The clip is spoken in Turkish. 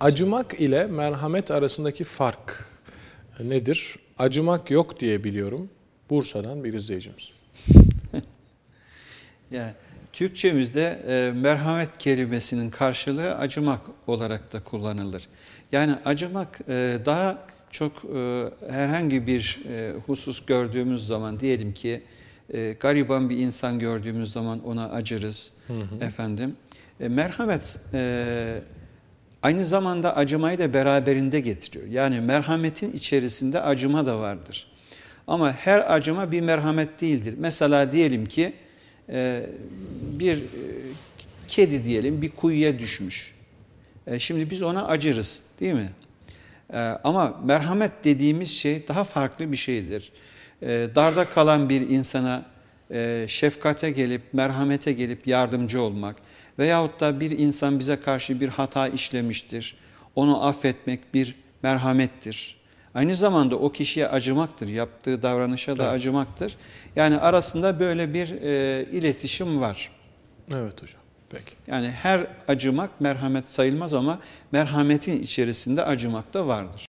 Acımak ile merhamet arasındaki fark nedir? Acımak yok diye biliyorum. Bursa'dan bir izleyicimiz. Yani Türkçemizde e, merhamet kelimesinin karşılığı acımak olarak da kullanılır. Yani acımak e, daha çok e, herhangi bir e, husus gördüğümüz zaman diyelim ki e, gariban bir insan gördüğümüz zaman ona acırız efendim. E, merhamet e, aynı zamanda acımayı da beraberinde getiriyor. Yani merhametin içerisinde acıma da vardır. Ama her acıma bir merhamet değildir. Mesela diyelim ki e, bir e, kedi diyelim bir kuyuya düşmüş. E, Şimdi biz ona acırız değil mi? Ama merhamet dediğimiz şey daha farklı bir şeydir. Darda kalan bir insana e, şefkate gelip, merhamete gelip yardımcı olmak veyahut da bir insan bize karşı bir hata işlemiştir. Onu affetmek bir merhamettir. Aynı zamanda o kişiye acımaktır, yaptığı davranışa da Evet. acımaktır. Yani arasında böyle bir e, iletişim var. Evet hocam. Peki. Yani her acımak merhamet sayılmaz ama merhametin içerisinde acımak da vardır.